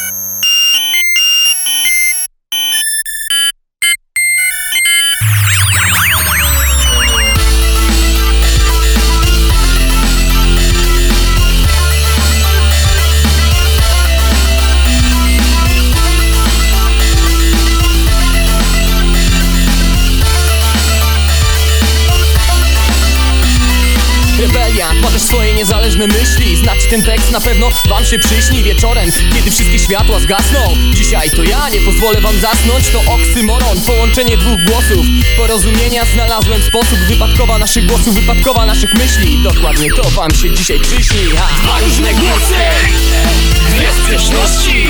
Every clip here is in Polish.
Rebeliant też swoje niezależne myśli. Znacie ten tekst na pewno wam się przyśni. Wieczorem, kiedy wszystkie światła zgasną. Dzisiaj to ja, nie pozwolę wam zasnąć. To oksymoron, połączenie dwóch głosów. Porozumienia znalazłem sposób. Wypadkowa naszych głosów, wypadkowa naszych myśli. Dokładnie to wam się dzisiaj przyśni. Ha. Dwa różne głosy, dwie sprzeczności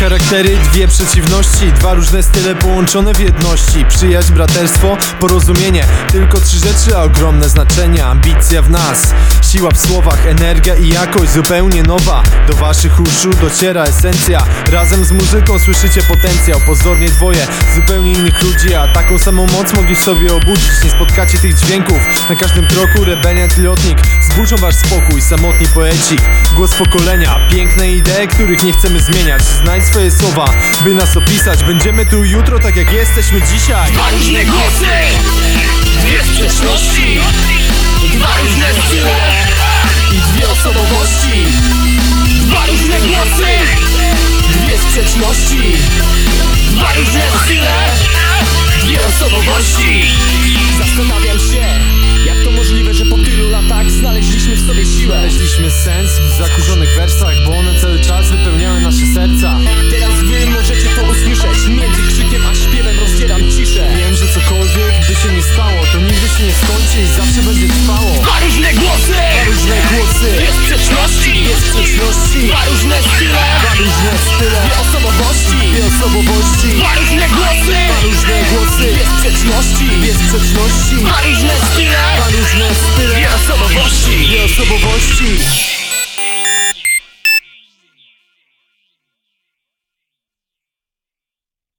Charaktery, dwie przeciwności Dwa różne style połączone w jedności. Przyjaźń, braterstwo, porozumienie Tylko trzy rzeczy, a ogromne znaczenie. Ambicja w nas, siła w słowach Energia i jakość zupełnie nowa. Do waszych uszu dociera esencja. Razem z muzyką słyszycie potencjał Pozornie dwoje, zupełnie innych ludzi A taką samą moc mogli sobie obudzić. Nie spotkacie tych dźwięków. Na każdym kroku rebeliant lotnik. Zburzą wasz spokój, samotni poeci. Głos pokolenia, piękne idee, których nie chcemy zmieniać. Znajdź swoje słowa, by nas opisać. Będziemy tu jutro tak jak jesteśmy dzisiaj. Dwa różne głosy, dwie sprzeczności Dwa różne style różne style, Dwie osobowości. Dwie osobowości. Dwa różne głosy, Różne głosy, Dwie sprzeczności. Dwie sprzeczności. Dwa różne